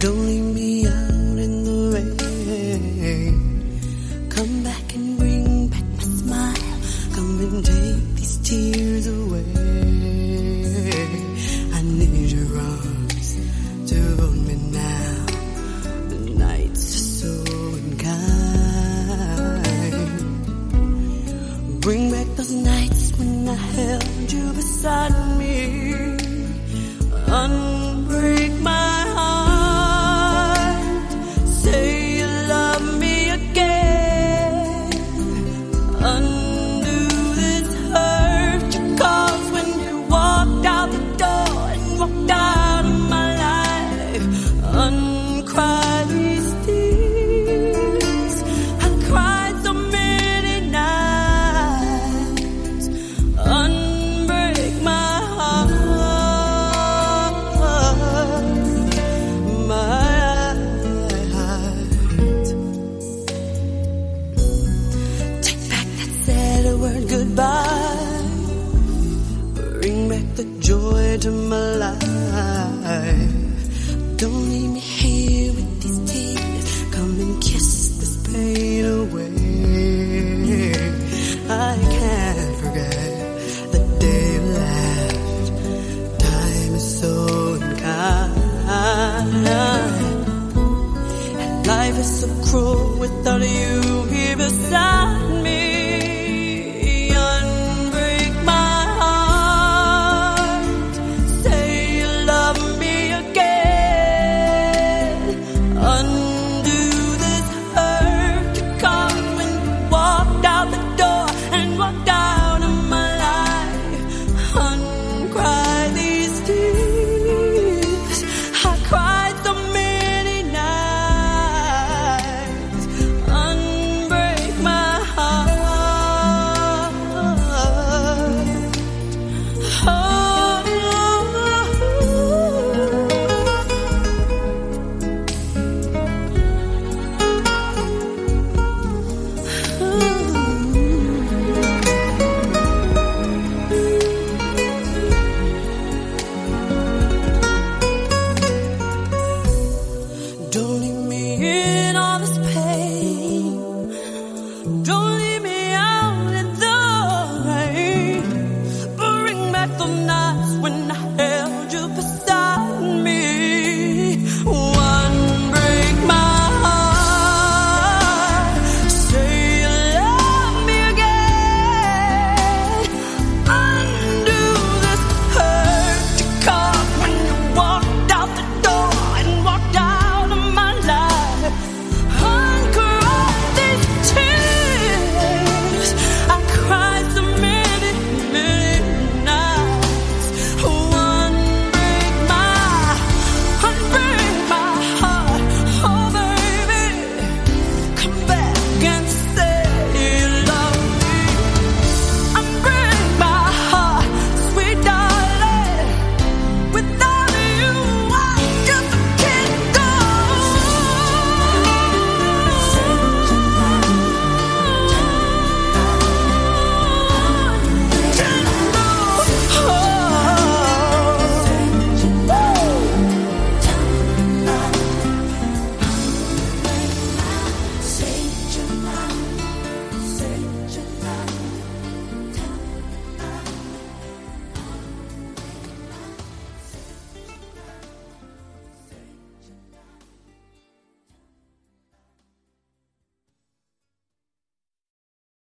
Don't leave me out in the rain. Come back and bring back my smile. Come and take these tears away. And joy to my life. Don't leave me here with these tears. Come and kiss this pain away. I can't forget the day you left. Time is so unkind. And life is so cruel without you